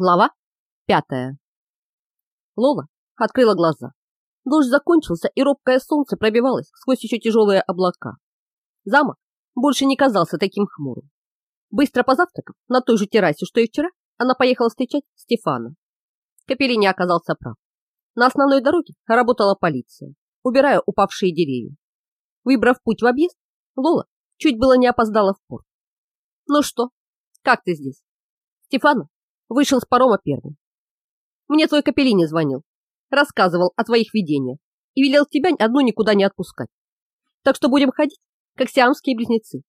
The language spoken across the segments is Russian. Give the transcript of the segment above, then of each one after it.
Глава пятая. Лола открыла глаза. Дождь закончился, и робкое солнце пробивалось сквозь еще тяжелые облака. Замок больше не казался таким хмурым. Быстро позавтракав на той же террасе, что и вчера, она поехала встречать Стефана. Капеллини оказался прав. На основной дороге работала полиция, убирая упавшие деревья. Выбрав путь в объезд, Лола чуть было не опоздала в порт. «Ну что, как ты здесь?» Стефана Вышел с парома первым. Мне твой капеллини звонил, рассказывал о твоих видениях и велел тебя одну никуда не отпускать. Так что будем ходить, как сиамские близнецы.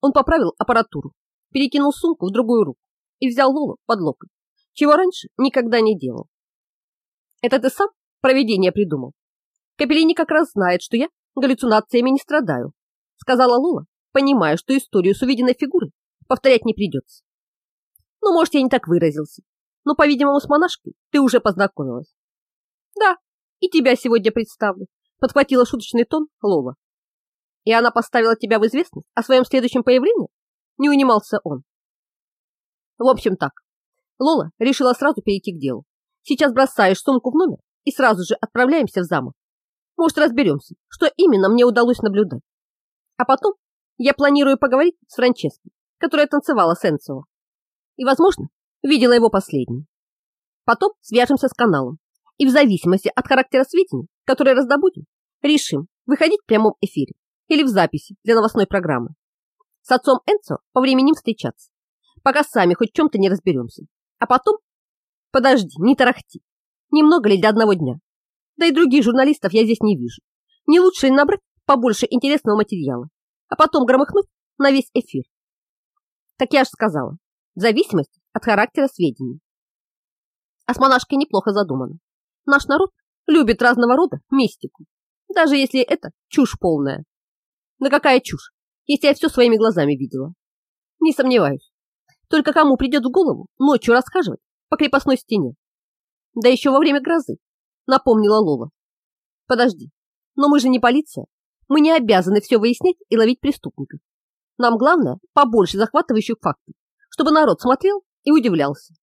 Он поправил аппаратуру, перекинул сумку в другую руку и взял Лолу под локоть, чего раньше никогда не делал. Это ты сам провидение придумал? Капеллини как раз знает, что я галлюцинациями не страдаю, сказала Лола, понимая, что историю с увиденной фигурой повторять не придется. Ну, может, я не так выразился. Но, по-видимому, с монашкой ты уже познакомилась. Да, и тебя сегодня представлю, подхватила шуточный тон Лола. И она поставила тебя в известность о своем следующем появлении? Не унимался он. В общем так, Лола решила сразу перейти к делу. Сейчас бросаешь сумку в номер и сразу же отправляемся в замок. Может, разберемся, что именно мне удалось наблюдать. А потом я планирую поговорить с Франческой, которая танцевала с Энцео и, возможно, видела его последним. Потом свяжемся с каналом и в зависимости от характера сведений, которые раздобудем, решим, выходить в прямом эфире или в записи для новостной программы. С отцом Энцо по времени встречаться, пока сами хоть в чем-то не разберемся. А потом... Подожди, не тарахти. Немного ли для одного дня? Да и других журналистов я здесь не вижу. Не лучше ли набрать побольше интересного материала, а потом громыхнуть на весь эфир? Так я же сказала, в зависимости от характера сведений. А с монашкой неплохо задумано. Наш народ любит разного рода мистику, даже если это чушь полная. Да какая чушь, если я все своими глазами видела? Не сомневаюсь. Только кому придет в голову ночью расхаживать по крепостной стене? Да еще во время грозы, напомнила Лола. Подожди, но мы же не полиция. Мы не обязаны все выяснять и ловить преступников. Нам главное побольше захватывающих фактов чтобы народ смотрел и удивлялся.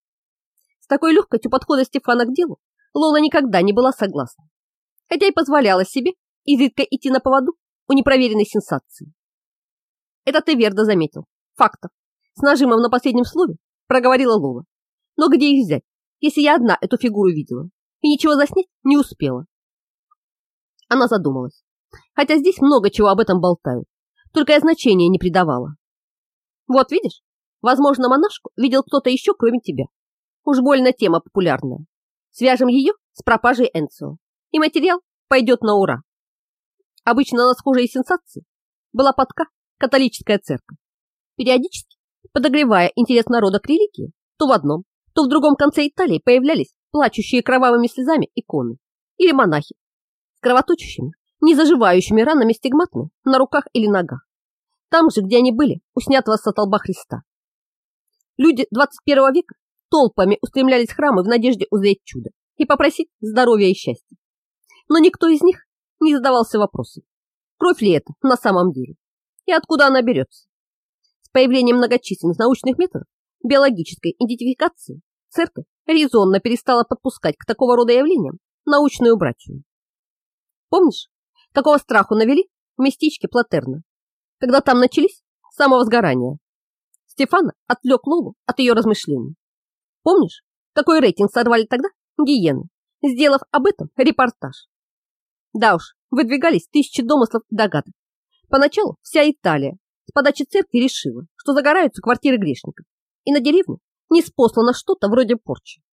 С такой легкостью подхода Стефана к делу Лола никогда не была согласна, хотя и позволяла себе изредка идти на поводу у непроверенной сенсации. Это ты верно заметил. Фактов. С нажимом на последнем слове проговорила Лола. Но где их взять, если я одна эту фигуру видела и ничего заснять не успела? Она задумалась. Хотя здесь много чего об этом болтают, только я значения не придавала. Вот видишь, Возможно, монашку видел кто-то еще, кроме тебя. Уж больно тема популярная. Свяжем ее с пропажей Энцио, и материал пойдет на ура. Обычно на схожие сенсации была подка католическая церковь. Периодически, подогревая интерес народа к религии, то в одном, то в другом конце Италии появлялись плачущие кровавыми слезами иконы или монахи с кровоточащими, не заживающими ранами стигматами на руках или ногах. Там же, где они были, у снятого со толба Христа. Люди 21 века толпами устремлялись в храмы в надежде узреть чудо и попросить здоровья и счастья. Но никто из них не задавался вопросом, кровь ли это на самом деле и откуда она берется. С появлением многочисленных научных методов биологической идентификации церковь резонно перестала подпускать к такого рода явлениям научную братью. Помнишь, какого страху навели в местечке Платерна, когда там начались самовозгорания? Стефана отвлек Лолу от ее размышлений. Помнишь, какой рейтинг сорвали тогда гиены, сделав об этом репортаж? Да уж, выдвигались тысячи домыслов и догадок. Поначалу вся Италия с подачи церкви решила, что загораются квартиры грешников, и на деревню не спослано что-то вроде порчи.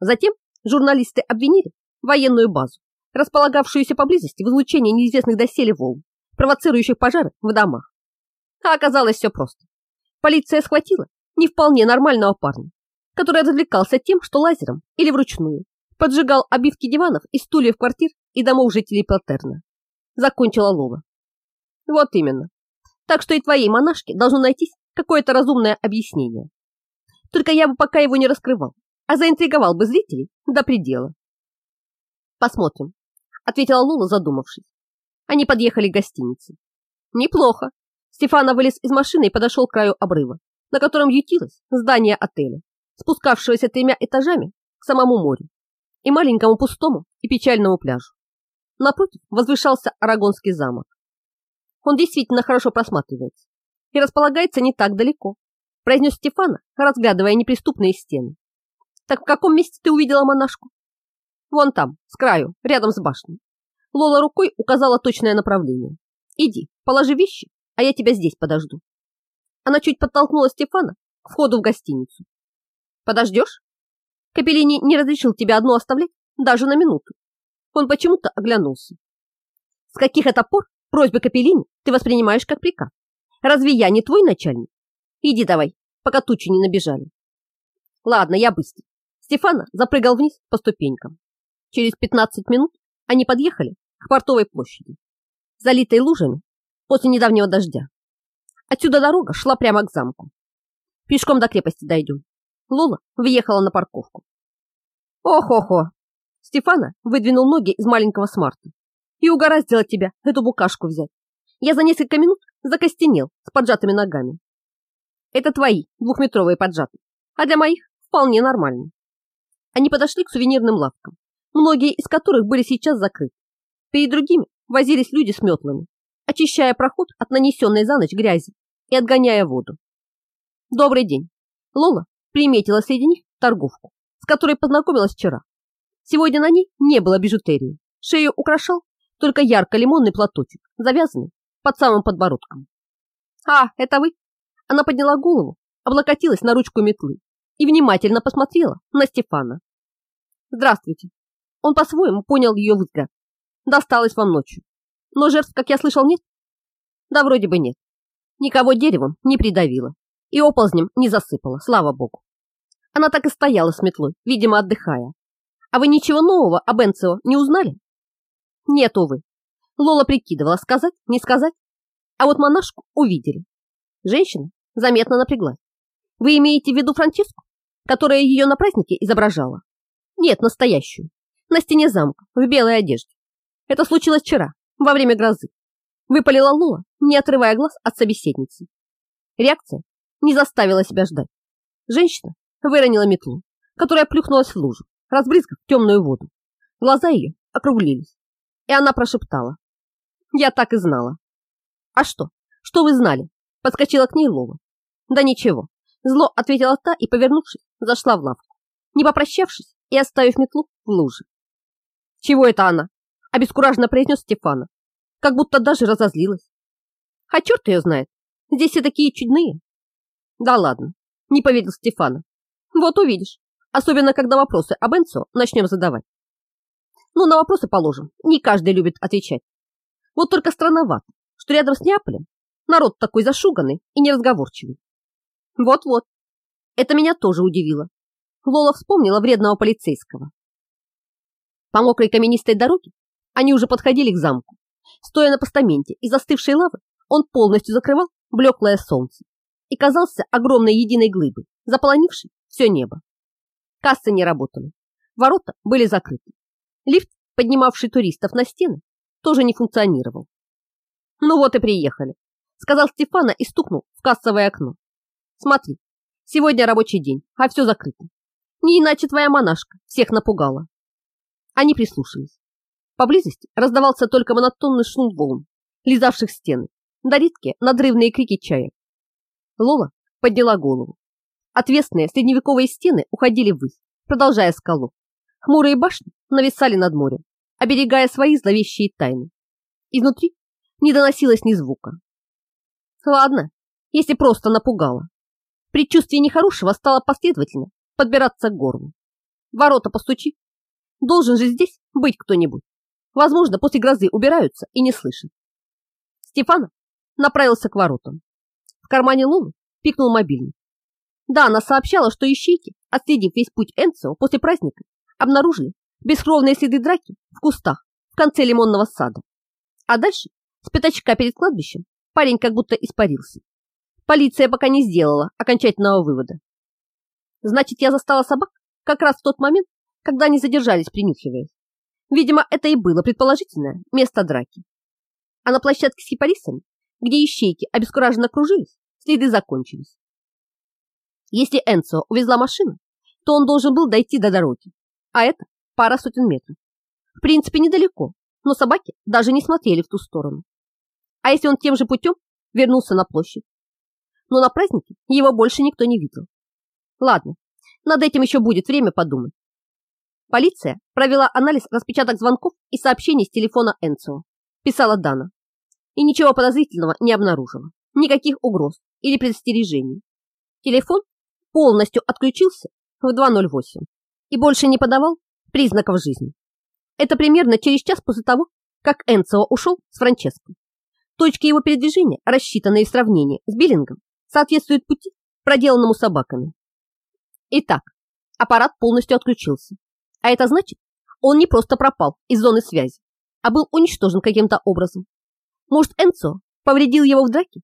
Затем журналисты обвинили военную базу, располагавшуюся поблизости в излучении неизвестных доселе волн, провоцирующих пожары в домах. А оказалось все просто. Полиция схватила не вполне нормального парня, который развлекался тем, что лазером или вручную поджигал обивки диванов и стульев квартир и домов жителей Платерна. Закончила Лола. Вот именно. Так что и твоей монашке должно найтись какое-то разумное объяснение. Только я бы пока его не раскрывал, а заинтриговал бы зрителей до предела. Посмотрим, ответила Лола, задумавшись. Они подъехали к гостинице. Неплохо, Стефана вылез из машины и подошел к краю обрыва, на котором ютилось здание отеля, спускавшегося тремя этажами к самому морю и маленькому пустому и печальному пляжу. Напротив возвышался Арагонский замок. Он действительно хорошо просматривается и располагается не так далеко, произнес Стефана, разглядывая неприступные стены. Так в каком месте ты увидела монашку? Вон там, с краю, рядом с башней. Лола рукой указала точное направление. Иди, положи вещи, а я тебя здесь подожду. Она чуть подтолкнула Стефана к входу в гостиницу. Подождешь? Капеллини не разрешил тебя одну оставлять даже на минуту. Он почему-то оглянулся. С каких это пор просьбы Капеллини ты воспринимаешь как приказ? Разве я не твой начальник? Иди давай, пока тучи не набежали. Ладно, я быстро. Стефана запрыгал вниз по ступенькам. Через 15 минут они подъехали к портовой площади, залитой лужами после недавнего дождя. Отсюда дорога шла прямо к замку. Пешком до крепости дойдем. Лола въехала на парковку. Ох-охо! Стефана выдвинул ноги из маленького смарта и угораздило тебя эту букашку взять. Я за несколько минут закостенел с поджатыми ногами. Это твои двухметровые поджатые, а для моих вполне нормально. Они подошли к сувенирным лавкам, многие из которых были сейчас закрыты. Перед другими возились люди с метлами, очищая проход от нанесенной за ночь грязи и отгоняя воду. Добрый день. Лола приметила среди них торговку, с которой познакомилась вчера. Сегодня на ней не было бижутерии. Шею украшал только ярко-лимонный платочек, завязанный под самым подбородком. «А, это вы?» Она подняла голову, облокотилась на ручку метлы и внимательно посмотрела на Стефана. «Здравствуйте». Он по-своему понял ее взгляд. Досталось вам ночью. Но жертв, как я слышал, нет? Да вроде бы нет. Никого деревом не придавило и оползнем не засыпало, слава богу. Она так и стояла с метлой, видимо, отдыхая. А вы ничего нового об Энцио не узнали? Нет, увы. Лола прикидывала, сказать, не сказать. А вот монашку увидели. Женщина заметно напряглась. Вы имеете в виду Франческу, которая ее на празднике изображала? Нет, настоящую. На стене замка, в белой одежде. Это случилось вчера, во время грозы. Выпалила Лола, не отрывая глаз от собеседницы. Реакция не заставила себя ждать. Женщина выронила метлу, которая плюхнулась в лужу, разбрызгав темную воду. Глаза ее округлились, и она прошептала. «Я так и знала». «А что? Что вы знали?» Подскочила к ней Лола. «Да ничего». Зло ответила та и, повернувшись, зашла в лавку, не попрощавшись и оставив метлу в луже. «Чего это она?» – обескураженно произнес Стефана, как будто даже разозлилась. «А черт ее знает, здесь все такие чудные». «Да ладно, не поверил Стефана. Вот увидишь, особенно когда вопросы об Энцо начнем задавать. Ну, на вопросы положим, не каждый любит отвечать. Вот только странновато, что рядом с Неаполем народ такой зашуганный и неразговорчивый. Вот-вот, это меня тоже удивило. Лола вспомнила вредного полицейского. По мокрой каменистой дороге они уже подходили к замку. Стоя на постаменте из застывшей лавы, он полностью закрывал блеклое солнце и казался огромной единой глыбой, заполонившей все небо. Кассы не работали, ворота были закрыты. Лифт, поднимавший туристов на стены, тоже не функционировал. «Ну вот и приехали», — сказал Стефана и стукнул в кассовое окно. «Смотри, сегодня рабочий день, а все закрыто. Не иначе твоя монашка всех напугала». Они прислушались. Поблизости раздавался только монотонный шум волн, лизавших стены, да редкие надрывные крики чаек. Лола подняла голову. Отвесные средневековые стены уходили ввысь, продолжая скалу. Хмурые башни нависали над морем, оберегая свои зловещие тайны. Изнутри не доносилось ни звука. Ладно, если просто напугала. Предчувствие нехорошего стало последовательно подбираться к горлу. Ворота постучи. Должен же здесь быть кто-нибудь. Возможно, после грозы убираются и не слышат. Стефана направился к воротам. В кармане Лулы пикнул мобильник. Да, она сообщала, что ищейки, отследив весь путь Энцио после праздника, обнаружили бескровные следы драки в кустах в конце лимонного сада. А дальше, с пятачка перед кладбищем, парень как будто испарился. Полиция пока не сделала окончательного вывода. Значит, я застала собак как раз в тот момент, когда они задержались, принюхиваясь. Видимо, это и было предположительное место драки. А на площадке с кипарисами где ищейки обескураженно кружились, следы закончились. Если Энцо увезла машину, что он должен был дойти до дороги, а это пара сотен метров. В принципе, недалеко, но собаки даже не смотрели в ту сторону. А если он тем же путем вернулся на площадь? Но на празднике его больше никто не видел. Ладно, над этим еще будет время подумать. Полиция провела анализ распечаток звонков и сообщений с телефона Энцио, писала Дана, и ничего подозрительного не обнаружила, никаких угроз или предостережений. Телефон полностью отключился в 2.08 и больше не подавал признаков жизни. Это примерно через час после того, как Энцио ушел с Франческо. Точки его передвижения, рассчитанные в сравнении с Биллингом, соответствуют пути, проделанному собаками. Итак, аппарат полностью отключился. А это значит, он не просто пропал из зоны связи, а был уничтожен каким-то образом. Может, Энцо повредил его в драке?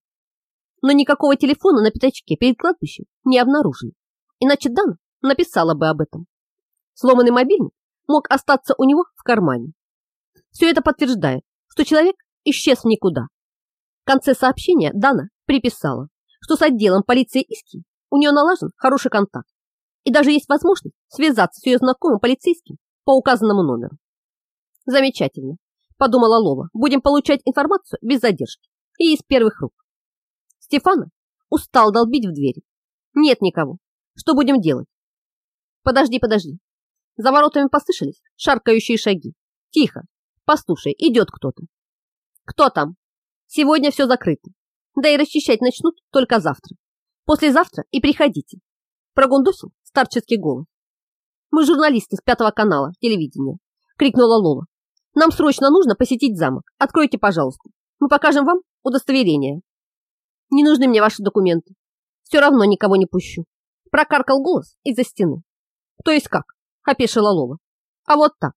Но никакого телефона на пятачке перед кладбищем не обнаружили. Иначе Дана написала бы об этом. Сломанный мобильник мог остаться у него в кармане. Все это подтверждает, что человек исчез никуда. В конце сообщения Дана приписала, что с отделом полиции Иски у нее налажен хороший контакт и даже есть возможность связаться с ее знакомым полицейским по указанному номеру. Замечательно, подумала Лола. Будем получать информацию без задержки и из первых рук. Стефана устал долбить в двери. Нет никого. Что будем делать? Подожди, подожди. За воротами послышались шаркающие шаги. Тихо. Послушай, идет кто-то. Кто там? Сегодня все закрыто. Да и расчищать начнут только завтра. Послезавтра и приходите. Прогундосил старческий голос. «Мы журналисты с пятого канала телевидения», — крикнула Лола. «Нам срочно нужно посетить замок. Откройте, пожалуйста. Мы покажем вам удостоверение». «Не нужны мне ваши документы. Все равно никого не пущу», — прокаркал голос из-за стены. «То есть как?» — опешила Лола. «А вот так.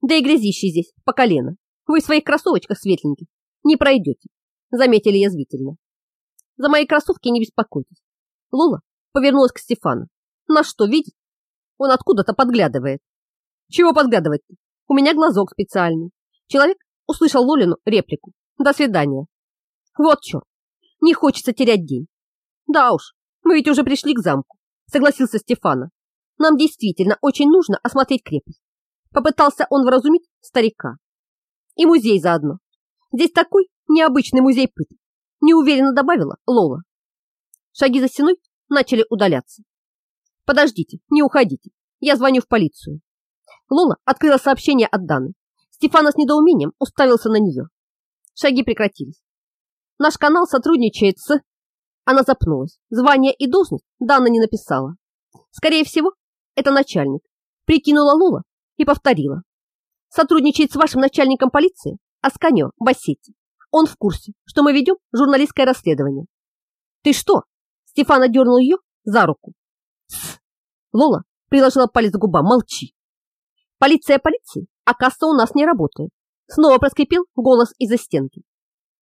Да и грязище здесь по колено. Вы в своих кроссовочках светленьких не пройдете», — заметили язвительно. «За мои кроссовки не беспокойтесь». Лола повернулась к Стефану. На что, видит? Он откуда-то подглядывает. Чего подглядывать? У меня глазок специальный. Человек услышал Лолину реплику. До свидания. Вот черт. Не хочется терять день. Да уж, мы ведь уже пришли к замку, согласился Стефана. Нам действительно очень нужно осмотреть крепость. Попытался он вразумить старика. И музей заодно. Здесь такой необычный музей пыток. Неуверенно добавила Лола. Шаги за стеной начали удаляться. Подождите, не уходите. Я звоню в полицию. Лола открыла сообщение от Даны. Стефана с недоумением уставился на нее. Шаги прекратились. Наш канал сотрудничает с... Она запнулась. Звание и должность Дана не написала. Скорее всего, это начальник. Прикинула Лола и повторила. Сотрудничает с вашим начальником полиции Асканьо Бассетти. Он в курсе, что мы ведем журналистское расследование. Ты что? Стефана дернул ее за руку. Лола приложила палец к губам. Молчи. Полиция полиции, а касса у нас не работает. Снова проскрипел голос из-за стенки.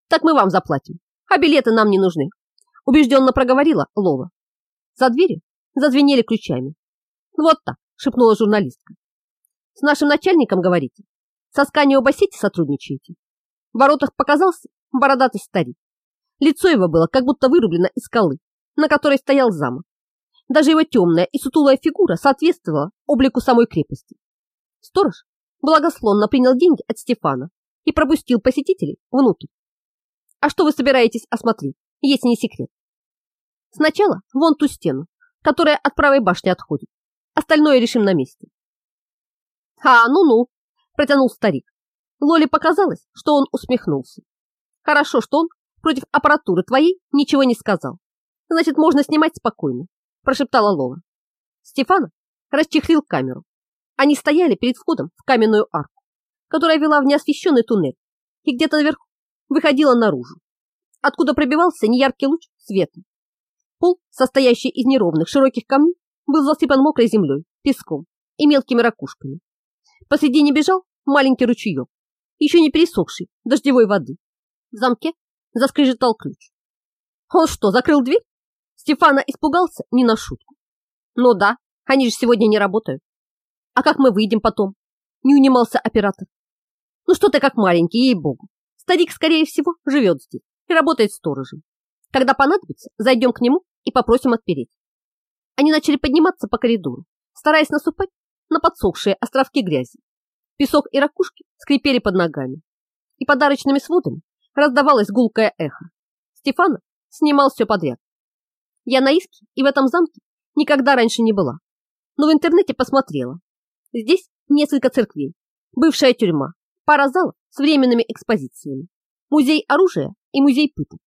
Так мы вам заплатим, а билеты нам не нужны. Убежденно проговорила Лола. За дверью зазвенели ключами. Вот так, шепнула журналистка. С нашим начальником говорите? Со Сканио Бассетти сотрудничаете? В воротах показался бородатый старик. Лицо его было как будто вырублено из скалы, на которой стоял замок. Даже его темная и сутулая фигура соответствовала облику самой крепости. Сторож благословно принял деньги от Стефана и пропустил посетителей внутрь. А что вы собираетесь осмотреть, если не секрет? Сначала вон ту стену, которая от правой башни отходит. Остальное решим на месте. А, ну-ну, протянул старик. Лоле показалось, что он усмехнулся. Хорошо, что он против аппаратуры твоей ничего не сказал. Значит, можно снимать спокойно прошептала Лола. Стефан расчехлил камеру. Они стояли перед входом в каменную арку, которая вела в неосвещенный туннель и где-то наверху выходила наружу, откуда пробивался неяркий луч света. Пол, состоящий из неровных широких камней, был засыпан мокрой землей, песком и мелкими ракушками. Посредине бежал маленький ручеек, еще не пересохший дождевой воды. В замке заскрежетал ключ. Он что, закрыл дверь? Стефана испугался не на шутку. Ну да, они же сегодня не работают. А как мы выйдем потом? Не унимался оператор. Ну что ты как маленький, ей-богу. Старик, скорее всего, живет здесь и работает сторожем. Когда понадобится, зайдем к нему и попросим отпереть. Они начали подниматься по коридору, стараясь наступать на подсохшие островки грязи. Песок и ракушки скрипели под ногами, и подарочными сводами раздавалось гулкое эхо. Стефана снимал все подряд. Я на Иске и в этом замке никогда раньше не была, но в интернете посмотрела. Здесь несколько церквей, бывшая тюрьма, пара залов с временными экспозициями, музей оружия и музей пыток.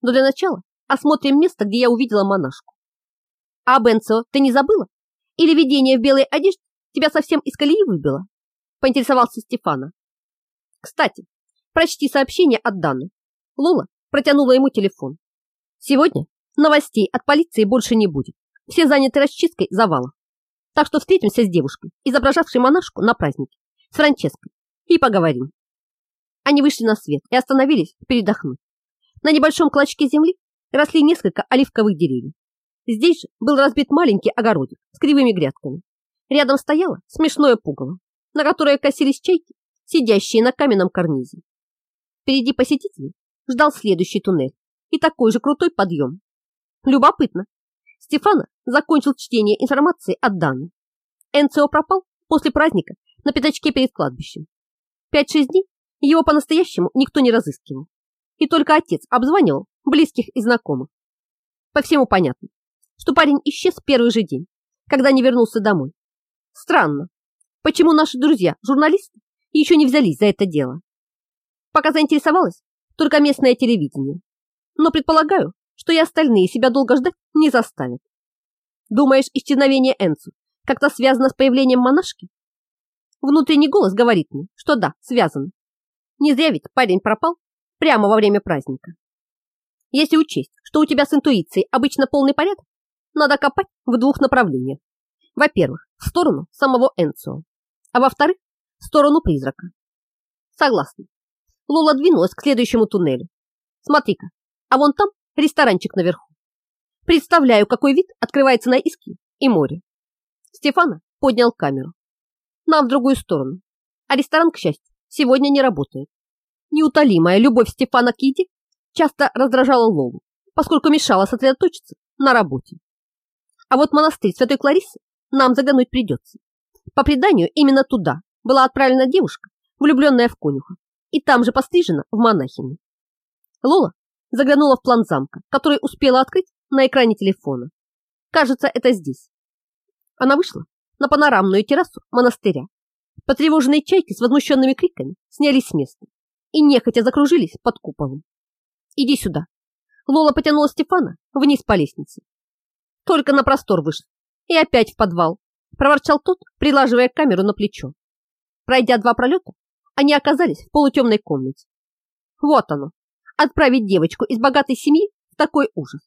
Но для начала осмотрим место, где я увидела монашку. А Бенцо, ты не забыла? Или видение в белой одежде тебя совсем из колеи выбило? Поинтересовался Стефана. Кстати, прочти сообщение от Даны. Лола протянула ему телефон. Сегодня новостей от полиции больше не будет. Все заняты расчисткой завала. Так что встретимся с девушкой, изображавшей монашку на празднике, с Франческой, и поговорим. Они вышли на свет и остановились передохнуть. На небольшом клочке земли росли несколько оливковых деревьев. Здесь же был разбит маленький огородик с кривыми грядками. Рядом стояло смешное пугало, на которое косились чайки, сидящие на каменном карнизе. Впереди посетителей ждал следующий туннель и такой же крутой подъем. Любопытно. Стефана закончил чтение информации от Даны. Энцио пропал после праздника на пятачке перед кладбищем. Пять-шесть дней его по-настоящему никто не разыскивал. И только отец обзванивал близких и знакомых. По всему понятно, что парень исчез первый же день, когда не вернулся домой. Странно, почему наши друзья, журналисты, еще не взялись за это дело. Пока заинтересовалась только местное телевидение. Но предполагаю, что и остальные себя долго ждать не заставят. Думаешь, исчезновение Энцу как-то связано с появлением монашки? Внутренний голос говорит мне, что да, связано. Не зря ведь парень пропал прямо во время праздника. Если учесть, что у тебя с интуицией обычно полный порядок, надо копать в двух направлениях. Во-первых, в сторону самого Энцио, а во-вторых, в сторону призрака. Согласна. Лола двинулась к следующему туннелю. Смотри-ка, а вон там ресторанчик наверху. Представляю, какой вид открывается на Иски и море. Стефана поднял камеру. Нам в другую сторону. А ресторан, к счастью, сегодня не работает. Неутолимая любовь Стефана к еде часто раздражала Лолу, поскольку мешала сосредоточиться на работе. А вот монастырь Святой Кларисы нам заглянуть придется. По преданию, именно туда была отправлена девушка, влюбленная в конюха, и там же пострижена в монахини. Лола заглянула в план замка, который успела открыть на экране телефона. Кажется, это здесь. Она вышла на панорамную террасу монастыря. Потревоженные чайки с возмущенными криками снялись с места и нехотя закружились под куполом. «Иди сюда!» Лола потянула Стефана вниз по лестнице. Только на простор вышел и опять в подвал, проворчал тот, прилаживая камеру на плечо. Пройдя два пролета, они оказались в полутемной комнате. Вот оно, отправить девочку из богатой семьи в такой ужас.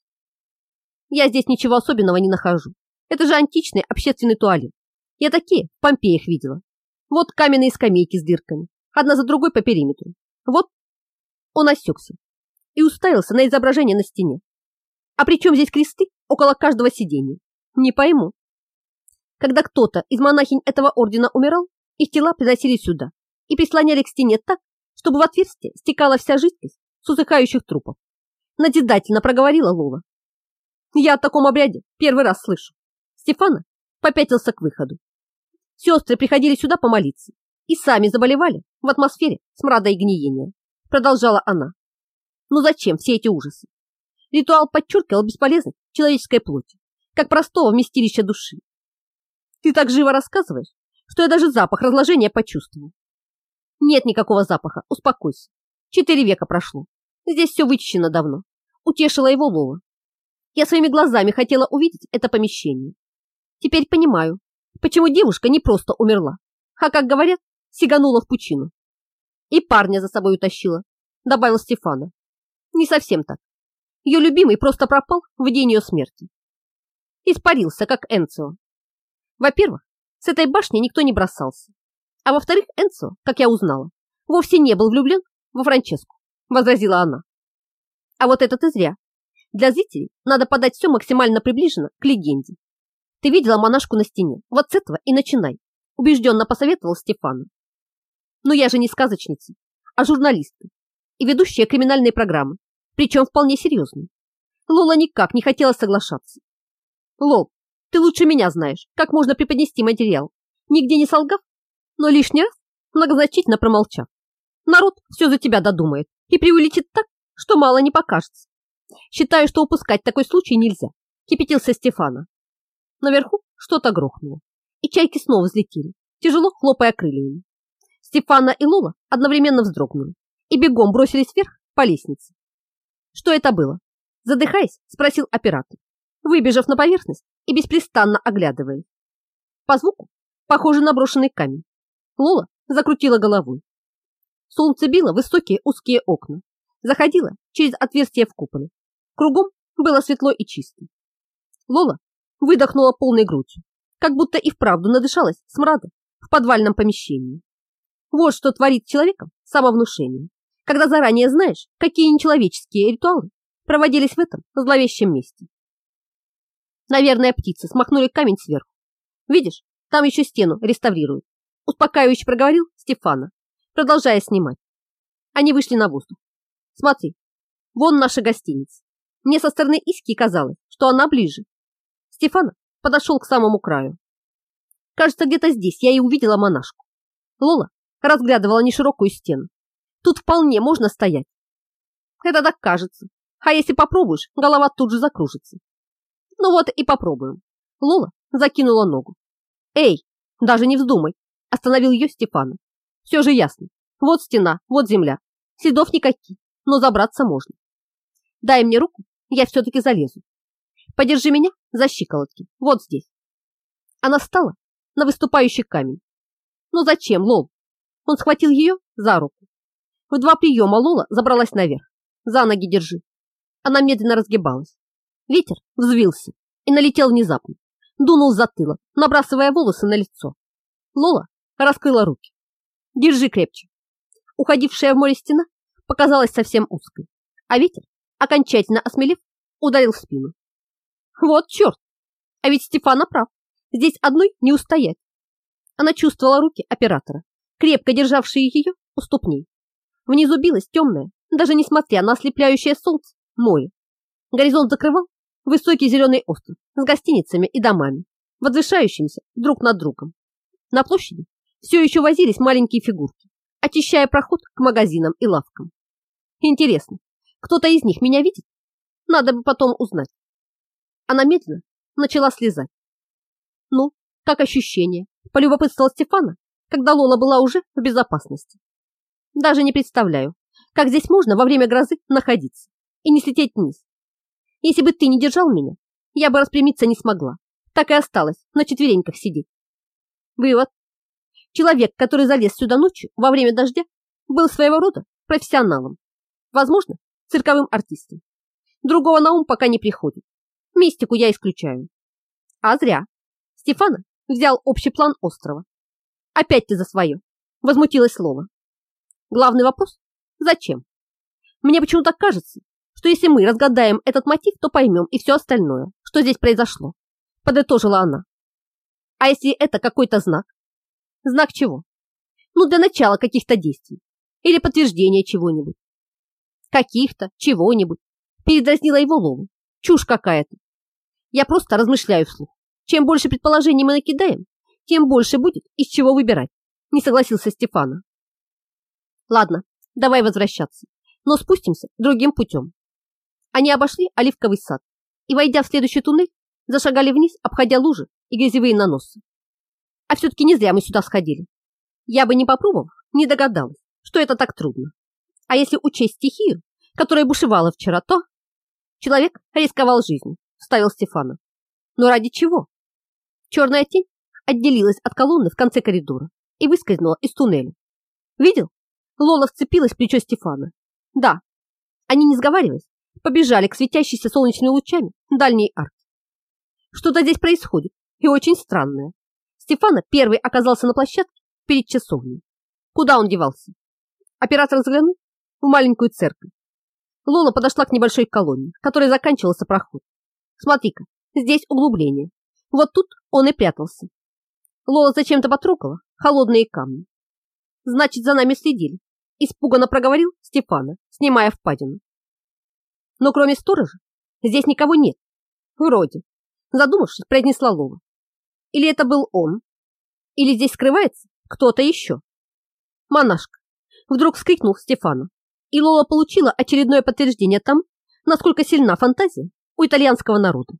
Я здесь ничего особенного не нахожу. Это же античный общественный туалет. Я такие в Помпеях видела. Вот каменные скамейки с дырками, одна за другой по периметру. Вот он осекся и уставился на изображение на стене. А при чем здесь кресты около каждого сиденья? Не пойму. Когда кто-то из монахинь этого ордена умирал, их тела приносили сюда и прислоняли к стене так, чтобы в отверстие стекала вся жидкость с усыхающих трупов. Надедательно проговорила Лола. Я о таком обряде первый раз слышу. Стефана попятился к выходу. Сестры приходили сюда помолиться и сами заболевали в атмосфере смрада и гниения. Продолжала она. Но зачем все эти ужасы? Ритуал подчеркивал бесполезность человеческой плоти, как простого вместилища души. Ты так живо рассказываешь, что я даже запах разложения почувствовал. Нет никакого запаха, успокойся. Четыре века прошло. Здесь все вычищено давно. Утешила его Лола. Я своими глазами хотела увидеть это помещение. Теперь понимаю, почему девушка не просто умерла, а, как говорят, сиганула в пучину. И парня за собой утащила, добавил Стефана. Не совсем так. Ее любимый просто пропал в день ее смерти. Испарился, как Энцио. Во-первых, с этой башни никто не бросался. А во-вторых, Энцио, как я узнала, вовсе не был влюблен во Франческу, возразила она. А вот это ты зря. Для зрителей надо подать все максимально приближенно к легенде. Ты видела монашку на стене, вот с этого и начинай, убежденно посоветовал Стефану. Но я же не сказочница, а журналистка и ведущая криминальной программы, причем вполне серьезной. Лола никак не хотела соглашаться. Лол, Ты лучше меня знаешь, как можно преподнести материал, нигде не солгав, но лишний раз многозначительно промолчав. Народ все за тебя додумает и преувеличит так, что мало не покажется. Считаю, что упускать такой случай нельзя, кипятился Стефана. Наверху что-то грохнуло, и чайки снова взлетели, тяжело хлопая крыльями. Стефана и Лола одновременно вздрогнули и бегом бросились вверх по лестнице. Что это было? Задыхаясь, спросил оператор, выбежав на поверхность и беспрестанно оглядываясь. По звуку похоже на брошенный камень. Лола закрутила головой. Солнце било высокие узкие окна, заходило через отверстие в куполе. Кругом было светло и чисто. Лола выдохнула полной грудью, как будто и вправду надышалась смрада в подвальном помещении. Вот что творит человеком самовнушение, когда заранее знаешь, какие нечеловеческие ритуалы проводились в этом зловещем месте. Наверное, птицы смахнули камень сверху. Видишь, там еще стену реставрируют. Успокаивающе проговорил Стефана, продолжая снимать. Они вышли на воздух. Смотри, вон наша гостиница. Мне со стороны Иски казалось, что она ближе. Стефана подошел к самому краю. Кажется, где-то здесь я и увидела монашку. Лола разглядывала неширокую стену. Тут вполне можно стоять. Это так кажется. А если попробуешь, голова тут же закружится. Ну вот и попробуем. Лола закинула ногу. Эй, даже не вздумай. Остановил ее Стефана. Все же ясно. Вот стена, вот земля. Следов никаких, но забраться можно. Дай мне руку, я все-таки залезу. Подержи меня за щиколотки, вот здесь. Она встала на выступающий камень. Ну зачем, Лол? Он схватил ее за руку. В два приема Лола забралась наверх. За ноги держи. Она медленно разгибалась. Ветер взвился и налетел внезапно. Дунул затылок, набрасывая волосы на лицо. Лола раскрыла руки. Держи крепче. Уходившая в море стена показалась совсем узкой, а ветер, окончательно осмелев, ударил в спину. Вот черт! А ведь Стефана прав. Здесь одной не устоять. Она чувствовала руки оператора, крепко державшие ее у ступней. Внизу билось темное, даже несмотря на ослепляющее солнце, море. Горизонт закрывал высокий зеленый остров с гостиницами и домами, возвышающимися друг над другом. На площади все еще возились маленькие фигурки, очищая проход к магазинам и лавкам. Интересно, кто-то из них меня видит? Надо бы потом узнать. Она медленно начала слезать. Ну, как ощущение? Полюбопытствовал Стефана, когда Лола была уже в безопасности. Даже не представляю, как здесь можно во время грозы находиться и не слететь вниз. Если бы ты не держал меня, я бы распрямиться не смогла. Так и осталось на четвереньках сидеть. Вывод. Человек, который залез сюда ночью во время дождя, был своего рода профессионалом. Возможно, цирковым артистом. Другого на ум пока не приходит. Мистику я исключаю. А зря. Стефана взял общий план острова. Опять ты за свое. Возмутилась Лола. Главный вопрос – зачем? Мне почему-то кажется, что если мы разгадаем этот мотив, то поймем и все остальное, что здесь произошло. Подытожила она. А если это какой-то знак? Знак чего? Ну, для начала каких-то действий. Или подтверждения чего-нибудь. Каких-то, чего-нибудь. Передразнила его Лола. Чушь какая-то. Я просто размышляю вслух. Чем больше предположений мы накидаем, тем больше будет из чего выбирать. Не согласился Стефана. Ладно, давай возвращаться, но спустимся другим путем. Они обошли оливковый сад и, войдя в следующий туннель, зашагали вниз, обходя лужи и грязевые наносы. А все-таки не зря мы сюда сходили. Я бы не попробовав, не догадалась, что это так трудно. А если учесть стихию, которая бушевала вчера, то... Человек рисковал жизнью, вставил Стефана. Но ради чего? Черная тень отделилась от колонны в конце коридора и выскользнула из туннеля. Видел? Лола вцепилась в плечо Стефана. Да, они, не сговариваясь, побежали к светящейся солнечными лучами дальней арки. Что-то здесь происходит, и очень странное. Стефана первый оказался на площадке перед часовней. Куда он девался? Оператор взглянул в маленькую церковь. Лола подошла к небольшой колонне, которой заканчивался проход. Смотри-ка, здесь углубление. Вот тут он и прятался. Лола зачем-то потрогала холодные камни. Значит, за нами следили, Испуганно проговорил Степана, снимая впадину. Но кроме сторожа здесь никого нет. Вроде. Задумавшись, произнесла Лола. Или это был он? Или здесь скрывается кто-то еще? Монашка. Вдруг вскрикнул Стефана. И Лола получила очередное подтверждение тому, насколько сильна фантазия у итальянского народа.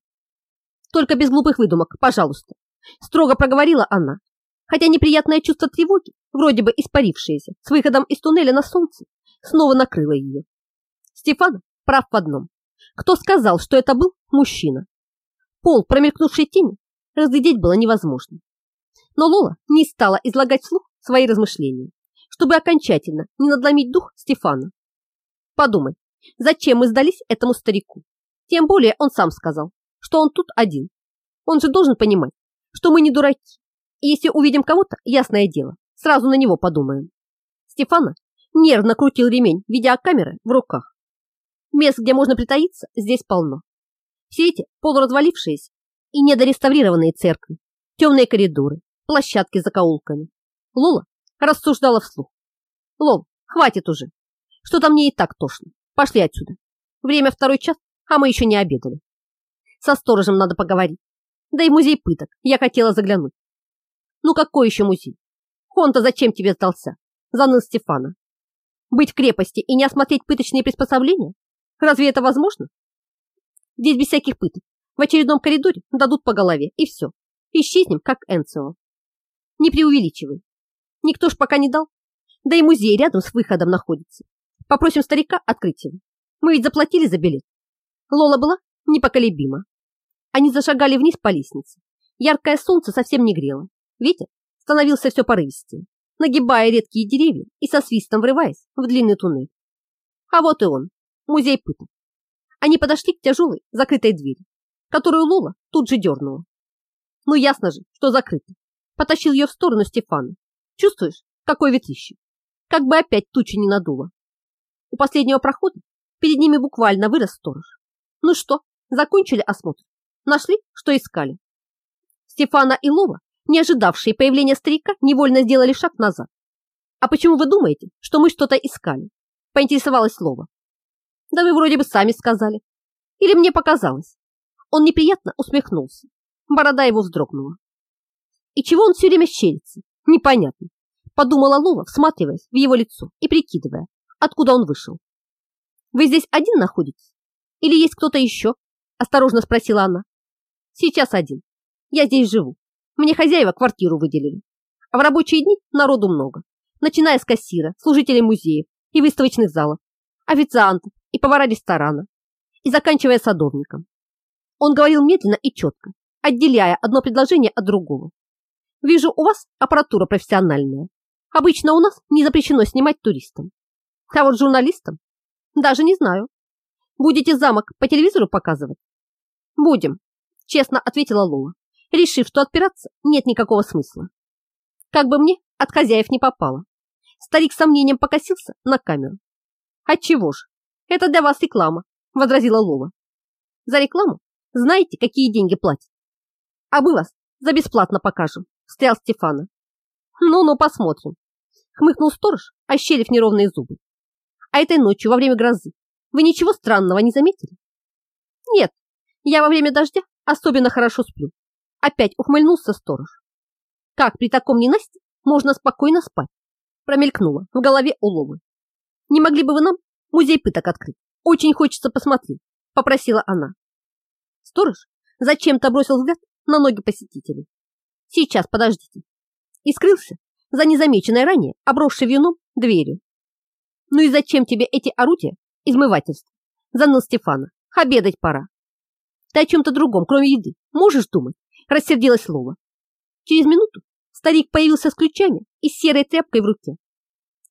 Только без глупых выдумок, пожалуйста. Строго проговорила она, хотя неприятное чувство тревоги, вроде бы испарившееся с выходом из туннеля на солнце, снова накрыло ее. Стефан прав в одном. Кто сказал, что это был мужчина? Пол, промелькнувшей тени, разглядеть было невозможно. Но Лола не стала излагать вслух свои размышления, чтобы окончательно не надломить дух Стефана. Подумай, зачем мы сдались этому старику? Тем более он сам сказал, что он тут один. Он же должен понимать, что мы не дураки. И если увидим кого-то, ясное дело, сразу на него подумаем. Стефана нервно крутил ремень видеокамеры в руках. Мест, где можно притаиться, здесь полно. Все эти полуразвалившиеся и недореставрированные церкви, темные коридоры, площадки за закоулками. Лола рассуждала вслух. Лол, хватит уже. Что-то мне и так тошно. Пошли отсюда. Время второй час, а мы еще не обедали. Со сторожем надо поговорить. Да и музей пыток я хотела заглянуть. Ну какой еще музей? Он-то зачем тебе сдался? Заныл Стефана. Быть в крепости и не осмотреть пыточные приспособления? Разве это возможно? Здесь без всяких пыток. В очередном коридоре дадут по голове, и все. Исчезнем, как Энцио. Не преувеличивай. Никто ж пока не дал. Да и музей рядом с выходом находится. Попросим старика открыть его. Мы ведь заплатили за билет. Лола была непоколебима. Они зашагали вниз по лестнице. Яркое солнце совсем не грело. Ветер становился все порывистее, нагибая редкие деревья и со свистом врываясь в длинный туннель. А вот и он, музей пыток. Они подошли к тяжелой, закрытой двери, которую Лола тут же дернула. Ну ясно же, что закрыто. Потащил ее в сторону Стефана. Чувствуешь, какой ветрище? Как бы опять тучи не надуло. У последнего прохода перед ними буквально вырос сторож. Ну что, закончили осмотр? Нашли, что искали? Стефана и Лола, не ожидавшие появления старика, невольно сделали шаг назад. А почему вы думаете, что мы что-то искали? Поинтересовалась Лола. Да вы вроде бы сами сказали. Или мне показалось? Он неприятно усмехнулся. Борода его вздрогнула. И чего он все время щелится? Непонятно. Подумала Лола, всматриваясь в его лицо и прикидывая, откуда он вышел. Вы здесь один находитесь? Или есть кто-то еще? Осторожно спросила она. Сейчас один. Я здесь живу. Мне хозяева квартиру выделили. А в рабочие дни народу много. Начиная с кассира, служителей музеев и выставочных залов, официантов и повара ресторана. И заканчивая садовником. Он говорил медленно и четко, отделяя одно предложение от другого. Вижу, у вас аппаратура профессиональная. Обычно у нас не запрещено снимать туристам. А вот журналистам даже не знаю. Будете замок по телевизору показывать? Будем, честно ответила Лола, решив, что отпираться нет никакого смысла. Как бы мне от хозяев не попало. Старик с сомнением покосился на камеру. Отчего ж? Это для вас реклама, возразила Лола. За рекламу знаете, какие деньги платят? А мы вас за бесплатно покажем, встрял Стефана. Ну-ну, посмотрим. Хмыкнул сторож, ощерив неровные зубы. А этой ночью во время грозы вы ничего странного не заметили? Нет, я во время дождя особенно хорошо сплю. Опять ухмыльнулся сторож. Как при таком ненасти можно спокойно спать? Промелькнуло в голове у Лолы. Не могли бы вы нам музей пыток открыть? Очень хочется посмотреть, попросила она. Сторож зачем-то бросил взгляд на ноги посетителей. Сейчас, подождите. И скрылся за незамеченной ранее, обросшей вином, дверью. Ну и зачем тебе эти орудия измывательства? Заныл Стефана. Обедать пора. Ты о чем-то другом, кроме еды, можешь думать? Рассердилась Лола. Через минуту старик появился с ключами и серой тряпкой в руке.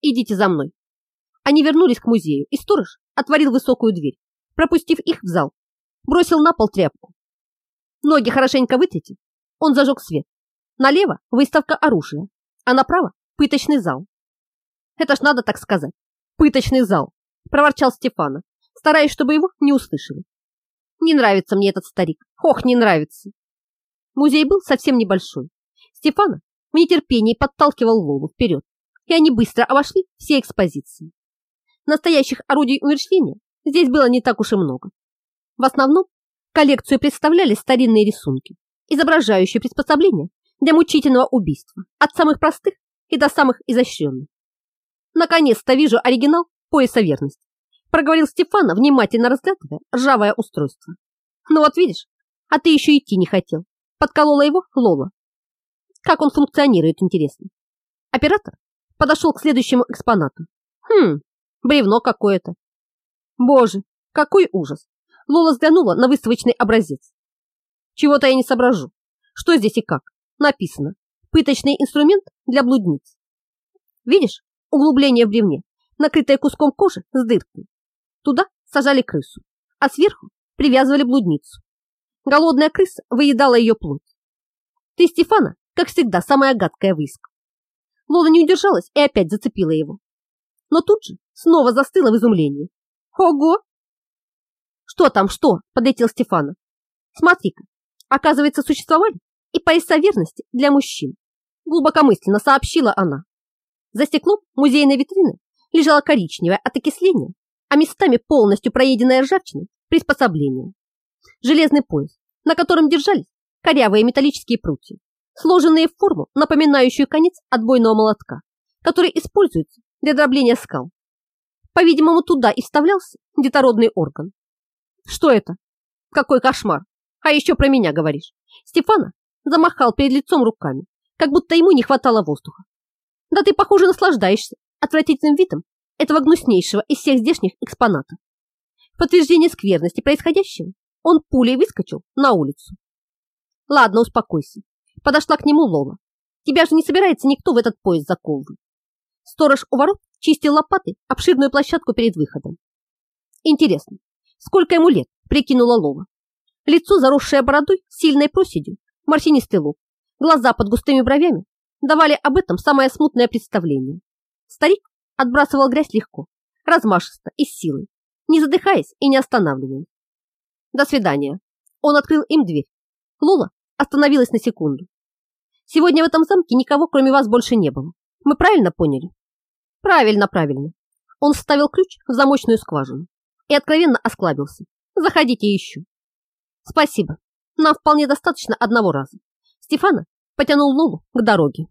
Идите за мной. Они вернулись к музею, и сторож отворил высокую дверь, пропустив их в зал. Бросил на пол тряпку. Ноги хорошенько вытрите. Он зажег свет. Налево выставка оружия, а направо пыточный зал. Это ж надо так сказать пыточный зал, проворчал Стефана, стараясь, чтобы его не услышали. Не нравится мне этот старик. Ох, не нравится. Музей был совсем небольшой. Стефана в нетерпении подталкивал Лолу вперед, и они быстро обошли все экспозиции. Настоящих орудий умерщвления здесь было не так уж и много. В основном Коллекцию представляли старинные рисунки, изображающие приспособления для мучительного убийства, от самых простых и до самых изощренных. Наконец-то вижу оригинал пояса верности, проговорил Стефана, внимательно разглядывая ржавое устройство. Ну вот видишь, а ты еще идти не хотел. Подколола его Лола. Как он функционирует, интересно. Оператор подошел к следующему экспонату. Хм, бревно какое-то. Боже, какой ужас. Лола взглянула на выставочный образец. Чего-то я не соображу. Что здесь и как? Написано. Пыточный инструмент для блудниц. Видишь, углубление в бревне, накрытое куском кожи с дыркой. Туда сажали крысу, а сверху привязывали блудницу. Голодная крыса выедала ее плоть. Ты, Стефана, как всегда, самая гадкая выиска. Лола не удержалась и опять зацепила его. Но тут же снова застыла в изумлении. Ого! Что там, что? Подлетел Стефана. Смотри-ка, оказывается, существовали и пояса верности для мужчин. Глубокомысленно сообщила она. За стеклом музейной витрины лежало коричневое от окисления, а местами полностью проеденное ржавчиной приспособление. Железный пояс, на котором держались корявые металлические прутья, сложенные в форму, напоминающую конец отбойного молотка, который используется для дробления скал. По-видимому, туда и вставлялся детородный орган. Что это? Какой кошмар! А еще про меня говоришь. Стефана замахал перед лицом руками, как будто ему не хватало воздуха. Да ты, похоже, наслаждаешься отвратительным видом этого гнуснейшего из всех здешних экспонатов. В подтверждение скверности происходящего он пулей выскочил на улицу. Ладно, успокойся. Подошла к нему Лола. Тебя же не собирается никто в этот поезд заковывать. Сторож у ворот чистил лопатой обширную площадку перед выходом. Интересно, сколько ему лет, прикинула Лола. Лицо, заросшее бородой, сильной проседью, морщинистый лоб, глаза под густыми бровями давали об этом самое смутное представление. Старик отбрасывал грязь легко, размашисто и с силой, не задыхаясь и не останавливаясь. До свидания. Он открыл им дверь. Лола остановилась на секунду. Сегодня в этом замке никого, кроме вас, больше не было. Мы правильно поняли? Правильно, правильно. Он вставил ключ в замочную скважину и откровенно осклабился. Заходите еще. Спасибо. Нам вполне достаточно одного раза. Стефана потянул Лолу к дороге.